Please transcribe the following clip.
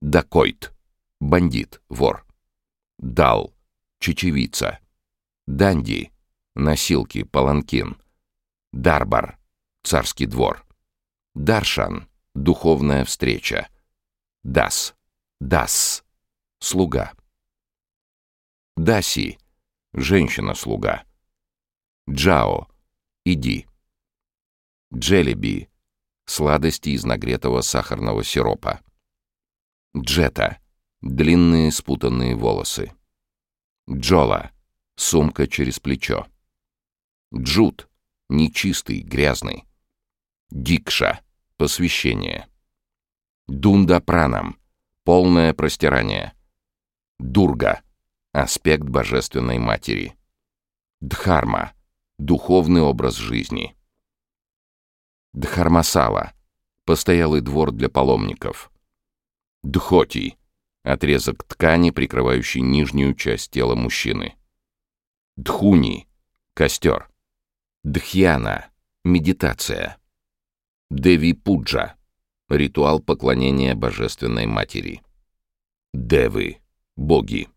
Дакойт — бандит, вор. Дал — чечевица. Данди — носилки, паланкин. Дарбар — царский двор. Даршан — духовная встреча. Дас — дас — слуга. Даси — женщина-слуга. Джао — иди. Джелеби — сладости из нагретого сахарного сиропа. Джета — длинные спутанные волосы. Джола — сумка через плечо. Джут — нечистый, грязный. Дикша — посвящение. Дунда пранам — полное простирание. Дурга — аспект Божественной Матери. Дхарма — духовный образ жизни. Дхармасала — постоялый двор для паломников. Дхоти — отрезок ткани, прикрывающий нижнюю часть тела мужчины. Дхуни — костер. Дхьяна — медитация. Деви Пуджа — ритуал поклонения Божественной Матери. Девы — боги.